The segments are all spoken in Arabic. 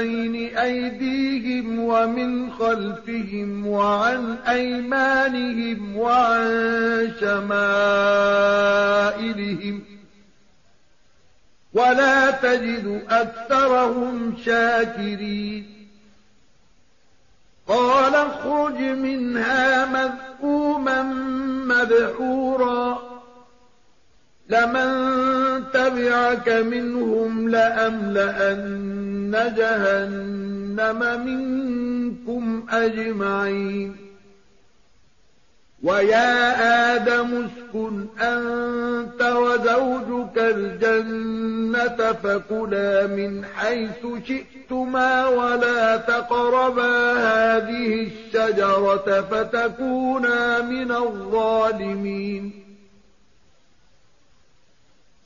بين أيديهم ومن خلفهم وعن أيمانهم وعن شمائلهم ولا تجد أكثرهم شاكرين قال اخرج منها مذءوما مدحورا لمن تبعك منهم لأملأن جهنم منكم أجمعين ويا آدم اسكن أنت وزوجك الجنة فكلا من حيث شئتما ولا تقربا هذه الشجرة فتكونا من الظالمين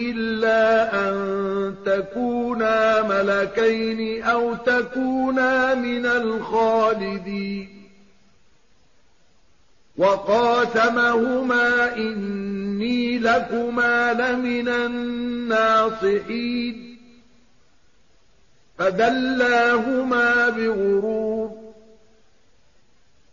إلا أن تكونا ملكين أو تكونا من الخالدين. وقاسمهما إني لكما لمن الناصحين. فدلاهما بغرور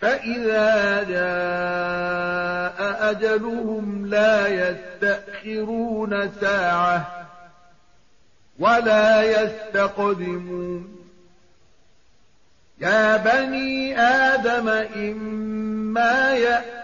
فإذا جاء أجلهم لا يستأخرون ساعة ولا يستقدمون يا بني آدم إما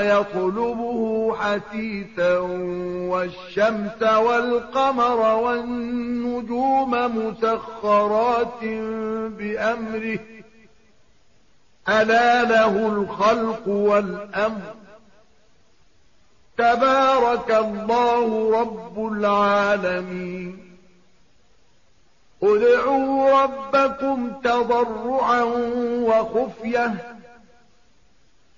يطلبه حتيثا والشمس والقمر والنجوم مسخرات بأمره. ألا له الخلق والأمر. تبارك الله رب العالمين. ادعوا ربكم تضرعا وخفية.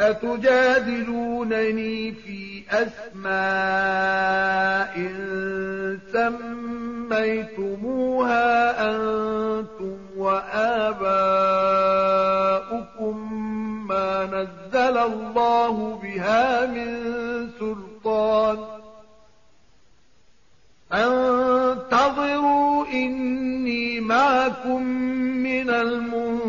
أتجادلونني في أسماء سميتموها أنتم وآباؤكم ما نزل الله بها من سلطان. انتظروا إني معكم من المنتظرين.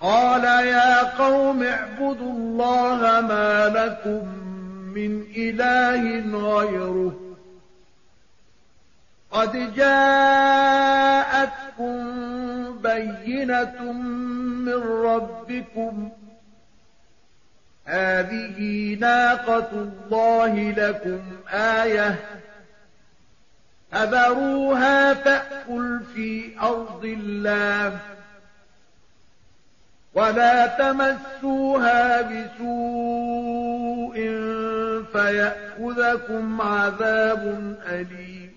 قال يا قوم اعبدوا الله ما لكم من إله غيره. قد جاءتكم بينة من ربكم. هذه ناقة الله لكم آية. أذروها تأكل في أرض الله. ولا تمسوها بسوء فيأخذكم عذاب أليم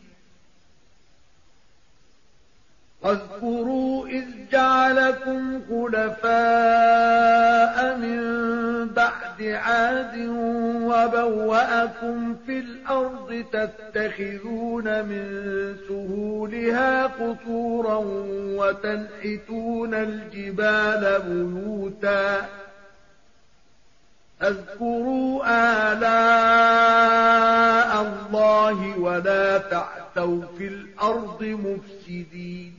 واذكروا إذ جعلكم خلفاء من بعد عاد وبوأكم في الأرض تتخذون من سهولها قصورا وتنحتون الجبال بيوتا. أذكروا آلاء الله ولا تعثوا في الأرض مفسدين.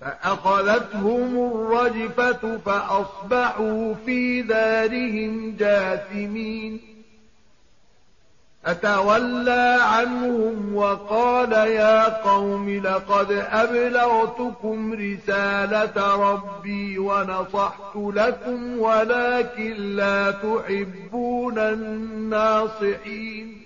فأخذتهم الرجفة فأصبحوا في دارهم جاثمين. أتولى عنهم وقال يا قوم لقد أبلغتكم رسالة ربي ونصحت لكم ولكن لا تحبون الناصحين.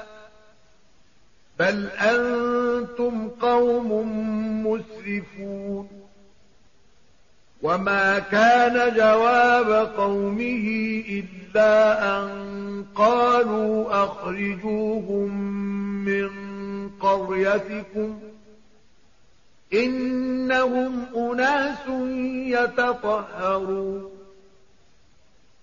بل أنتم قوم مسرفون وما كان جواب قومه إلا أن قالوا أخرجوهم من قريتكم إنهم أناس يتطهرون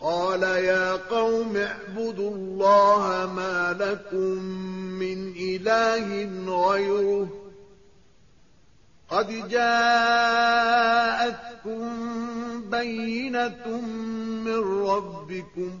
قال يا قوم اعبدوا الله ما لكم من إله غيره. قد جاءتكم بينة من ربكم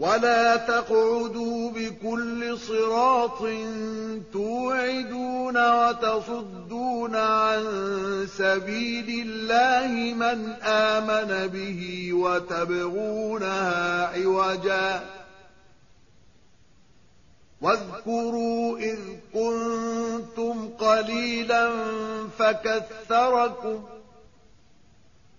ولا تقعدوا بكل صراط توعدون وتصدون عن سبيل الله من آمن به وتبغونها عوجا واذكروا إذ كنتم قليلا فكثركم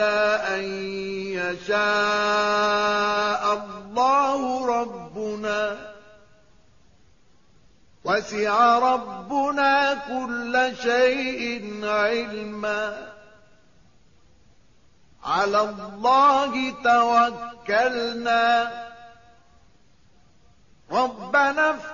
أن يشاء الله ربنا. وسع ربنا كل شيء علما. على الله توكلنا. ربنا افتح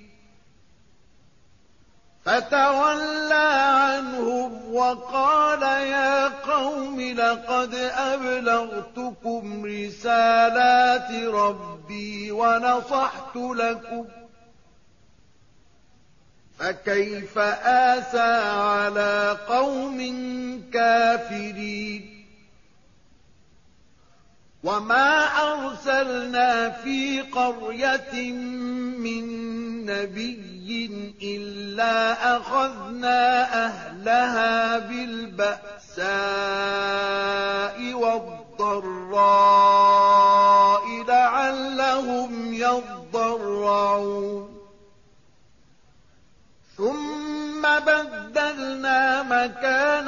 فتولى عنهم وقال يا قوم لقد أبلغتكم رسالات ربي ونصحت لكم فكيف آسى على قوم كافرين وما أرسلنا في قرية من نبي إلا أخذنا أهلها بالبأساء والضراء لعلهم يضرعون. ثم بدلنا مكان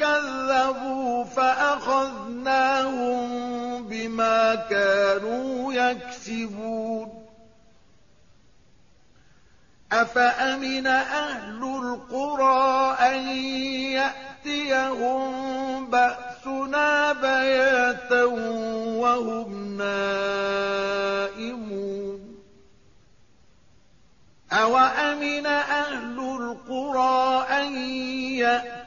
كذبوا فأخذناهم بما كانوا يكسبون. أفأمن أهل القرى أن يأتيهم بأسنا بياتا وهم نائمون؟ أوأمن أهل القرى أن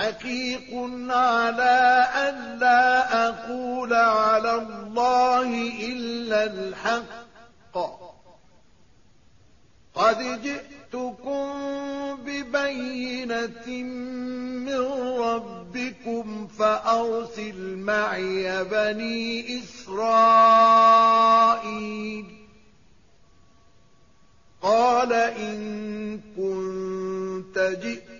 حقيق على أن لا أقول على الله إلا الحق قد جئتكم ببينة من ربكم فأرسل معي بني إسرائيل قال إن كنت جئت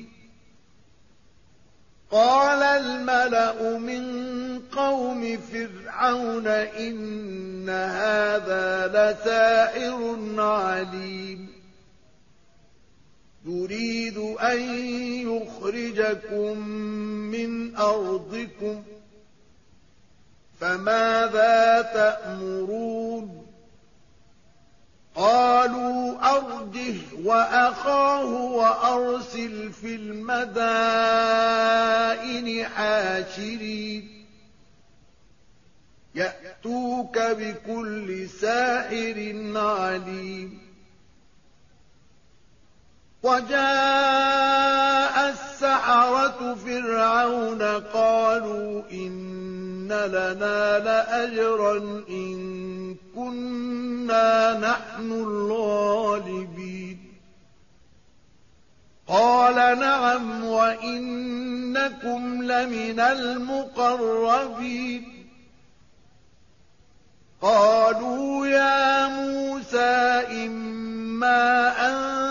قال الملأ من قوم فرعون إن هذا لساحر عليم. يريد أن يخرجكم من أرضكم فماذا تأمرون؟ قالوا أرجه وأخاه وأرسل في المدائن حاشرين. يأتوك بكل ساحر عليم. وجاء السحرة فرعون قالوا إن لنا لأجرا إن كنا نحن الغالبين. قال نعم وإنكم لمن المقربين. قالوا يا موسى إما أن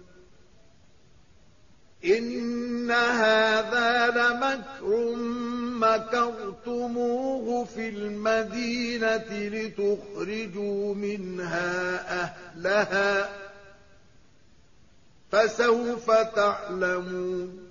إن هذا لمكر مكرتموه في المدينة لتخرجوا منها أهلها فسوف تعلمون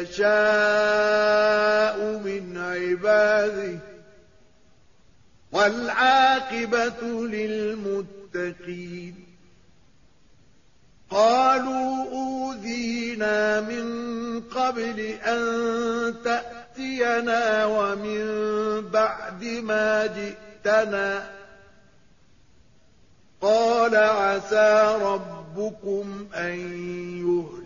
يَشَاءُ مِنْ عِبَادِهِ ۖ وَالْعَاقِبَةُ لِلْمُتَّقِينَ. قَالُوا أُوذِينَا مِن قَبْلِ أَن تَأْتِيَنَا وَمِن بَعْدِ مَا جِئْتَنَا ۚ. قَالَ عَسَىٰ رَبُّكُمْ أَن يُهْلِكَ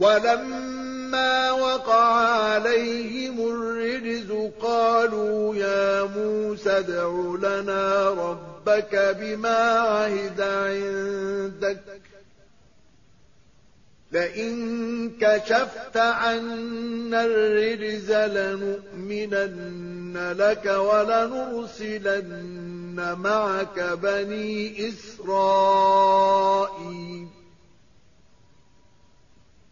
وَلَمَّا وَقَعَ عَلَيْهِمُ الرِّجْزُ قَالُوا يَا مُوسَى ادْعُ لَنَا رَبَّكَ بِمَا عَهِدَ عِندَكَ. لئن كشفت عنا الرجز لنؤمنن لك ولنرسلن معك بني إسرائيل.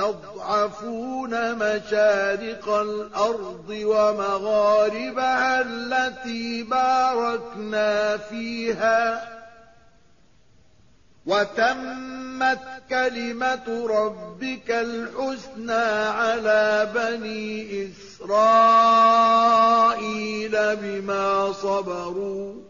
تضعفون مشارق الأرض ومغاربها التي باركنا فيها. وتمت كلمة ربك الحسنى على بني إسرائيل بما صبروا.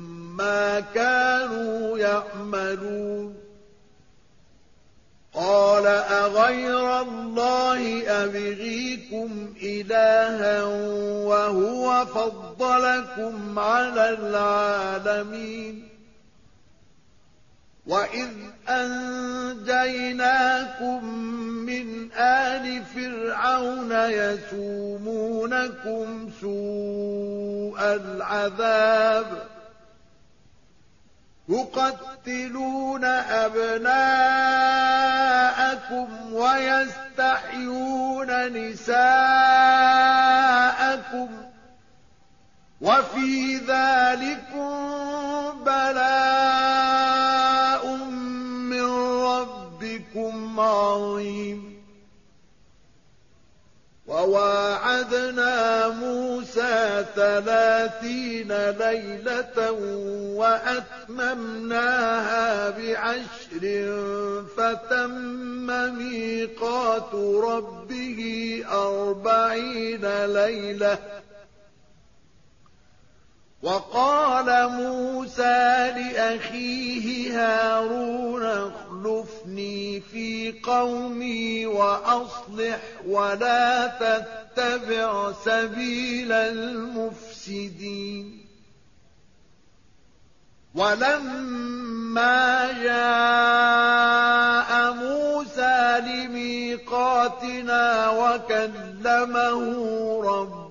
كانوا يعملون. قال أغير الله أبغيكم إلها وهو فضلكم على العالمين. وإذ أنجيناكم من آل فرعون يسومونكم سوء العذاب. يقتلون أبناءكم ويستحيون نساءكم وفي ذلكم بلاء من ربكم عظيم. وواعدنا موسى ثلاثين ليلة وأتممناها بعشر فتم ميقات ربه أربعين ليلة وقال موسى لأخيه هارون اخلفني في قومي وأصلح ولا تتبع سبيل المفسدين. ولما جاء موسى لميقاتنا وكلمه ربه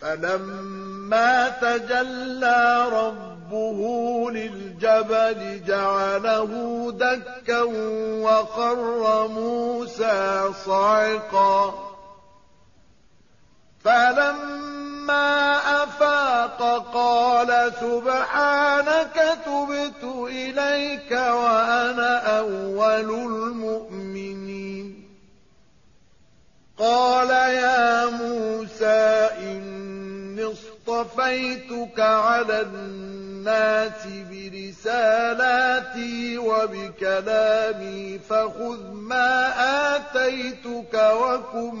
فلما تجلى ربه للجبل جعله دكا وخر موسى صعقا. فلما أفاق قال سبحانك تبت إليك وأنا أول المؤمنين. قال يا موسى اصطفيتك على الناس برسالاتي وبكلامي فخذ ما آتيتك وكن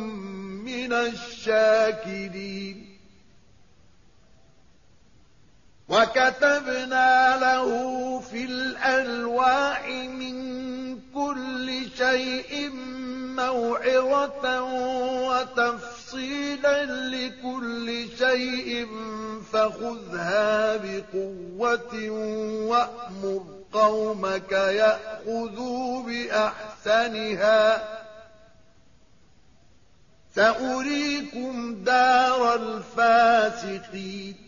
من الشاكرين وكتبنا له في الألواح من كل شيء موعظة وتفصيلا لكل شيء فخذها بقوة وأمر قومك يأخذوا بأحسنها سأريكم دار الفاسقين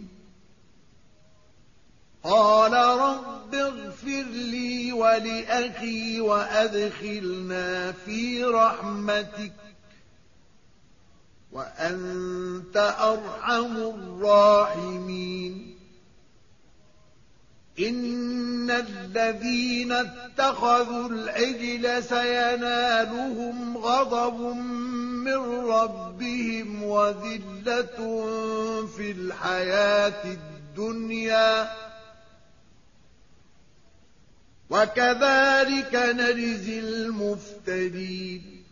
قال رب اغفر لي ولأخي وأدخلنا في رحمتك وأنت أرحم الراحمين. إن الذين اتخذوا العجل سينالهم غضب من ربهم وذلة في الحياة الدنيا. وكذلك نجزي المفترين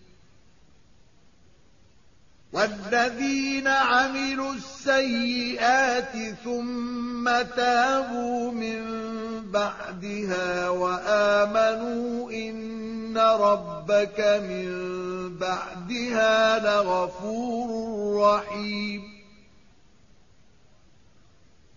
والذين عملوا السيئات ثم تابوا من بعدها وآمنوا إن ربك من بعدها لغفور رحيم.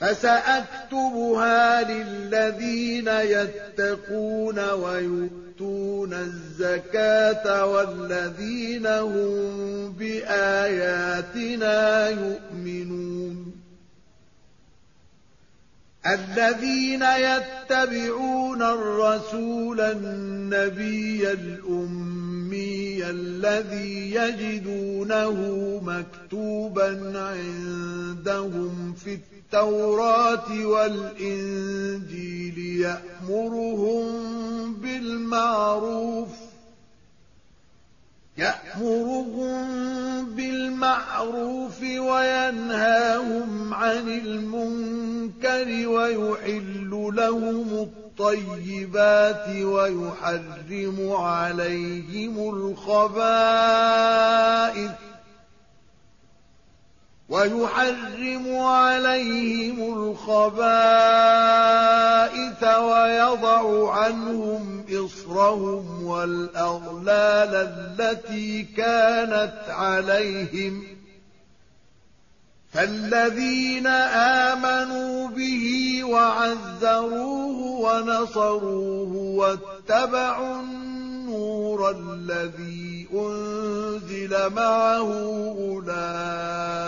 فسأكتبها للذين يتقون ويؤتون الزكاة والذين هم بآياتنا يؤمنون. الذين يتبعون الرسول النبي الأمي الذي يجدونه مكتوبا عندهم في التوراة والإنجيل يأمرهم بالمعروف يأمرهم بالمعروف وينهاهم عن المنكر ويحل لهم الطيبات ويحرم عليهم الخبائث ويحرم عليهم الخبائث ويضع عنهم إصرهم والأغلال التي كانت عليهم. فالذين آمنوا به وعزروه ونصروه واتبعوا النور الذي أنزل معه أولئك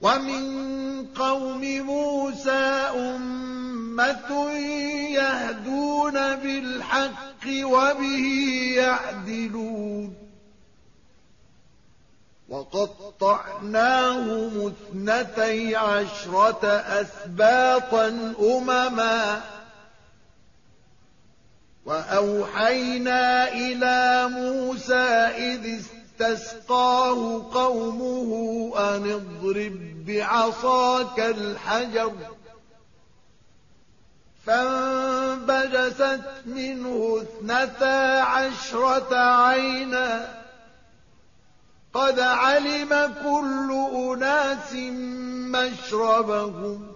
ومن قوم موسى أمة يهدون بالحق وبه يعدلون. وقطعناهم اثنتي عشرة أسباطا أمما. وأوحينا إلى موسى إذ استسقاه قومه أن اضرب بعصاك الحجر فانبجست منه اثنتا عشرة عينا قد علم كل أناس مشربهم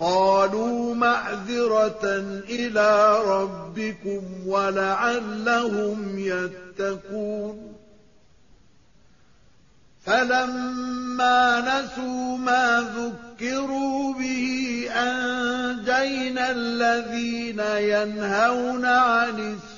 قالوا معذرة إلى ربكم ولعلهم يتقون. فلما نسوا ما ذكروا به أنجينا الذين ينهون عن السوء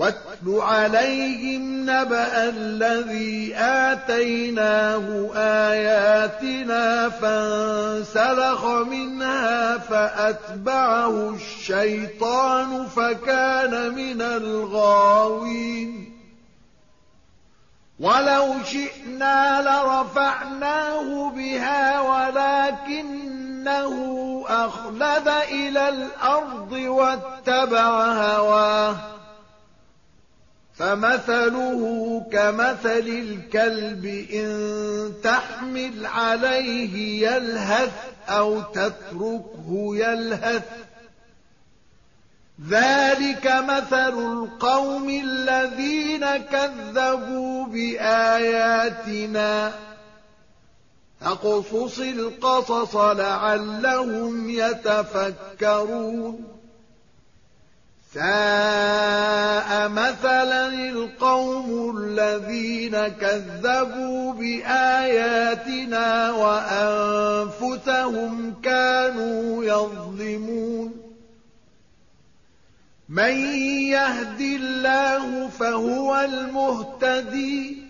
واتل عليهم نبأ الذي آتيناه آياتنا فانسلخ منها فأتبعه الشيطان فكان من الغاوين. ولو شئنا لرفعناه بها ولكنه أخلد إلى الأرض واتبع هواه. فمثله كمثل الكلب إن تحمل عليه يلهث أو تتركه يلهث. ذلك مثل القوم الذين كذبوا بآياتنا. فاقصص القصص لعلهم يتفكرون. ساء مثلا القوم الذين كذبوا بآياتنا وأنفسهم كانوا يظلمون. من يهد الله فهو المهتدي.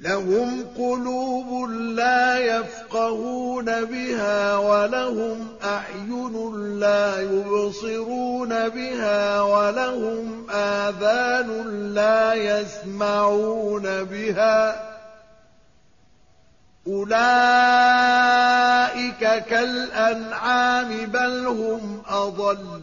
لهم قلوب لا يفقهون بها ولهم أعين لا يبصرون بها ولهم آذان لا يسمعون بها أولئك كالأنعام بل هم أضل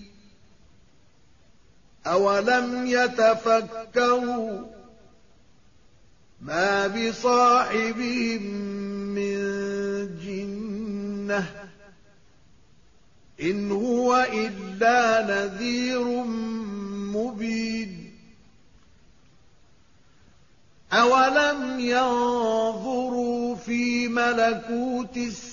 أولم يتفكروا ما بصاحبهم من جنة إن هو إلا نذير مبين أولم ينظروا في ملكوت السماء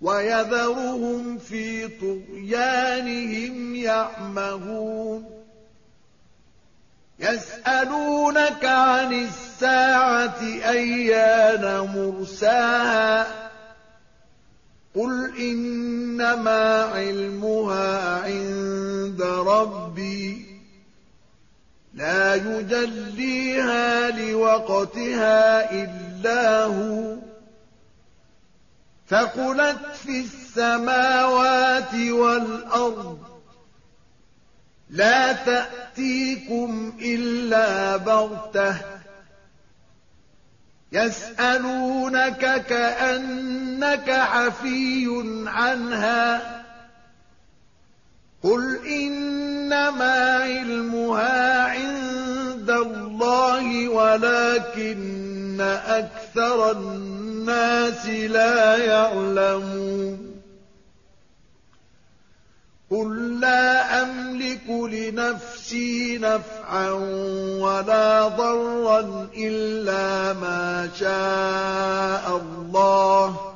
ويذرهم في طغيانهم يعمهون. يسألونك عن الساعة أيان مرساها. قل إنما علمها عند ربي. لا يجليها لوقتها إلا هو. ثقلت في السماوات والأرض. لا تأتيكم إلا بغتة. يسألونك كأنك حفي عنها. قل إنما علمها عند الله ولكن أكثر الناس الناس لا يعلمون قل لا أملك لنفسي نفعا ولا ضرا إلا ما شاء الله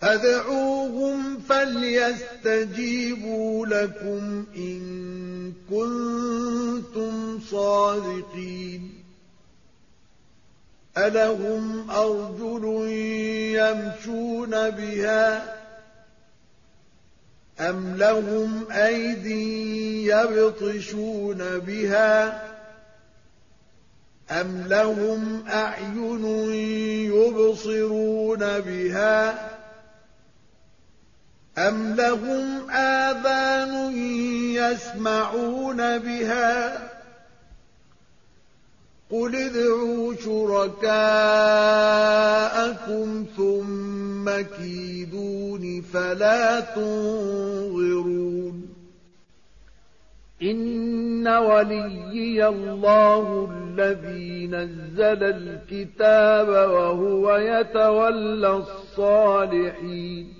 فادعوهم فليستجيبوا لكم إن كنتم صادقين. ألهم أرجل يمشون بها أم لهم أيدي يبطشون بها أم لهم أعين يبصرون بها أَمْ لَهُمْ آذَانٌ يَسْمَعُونَ بِهَا قُلِ ادْعُوا شُرَكَاءَكُمْ ثُمَّ كِيدُونِ فَلَا تُنظِرُونَ إِنَّ وَلِيِّيَ اللَّهُ الَّذِي نَزَّلَ الْكِتَابَ وَهُوَ يَتَوَلَّى الصَّالِحِينَ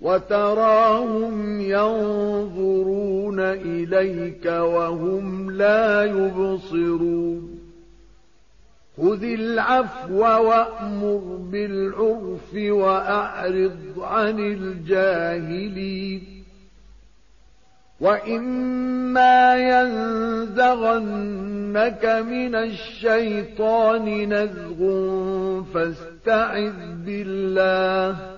وتراهم ينظرون إليك وهم لا يبصرون. خذ العفو وأمر بالعرف وأعرض عن الجاهلين. وإما ينزغنك من الشيطان نزغ فاستعذ بالله.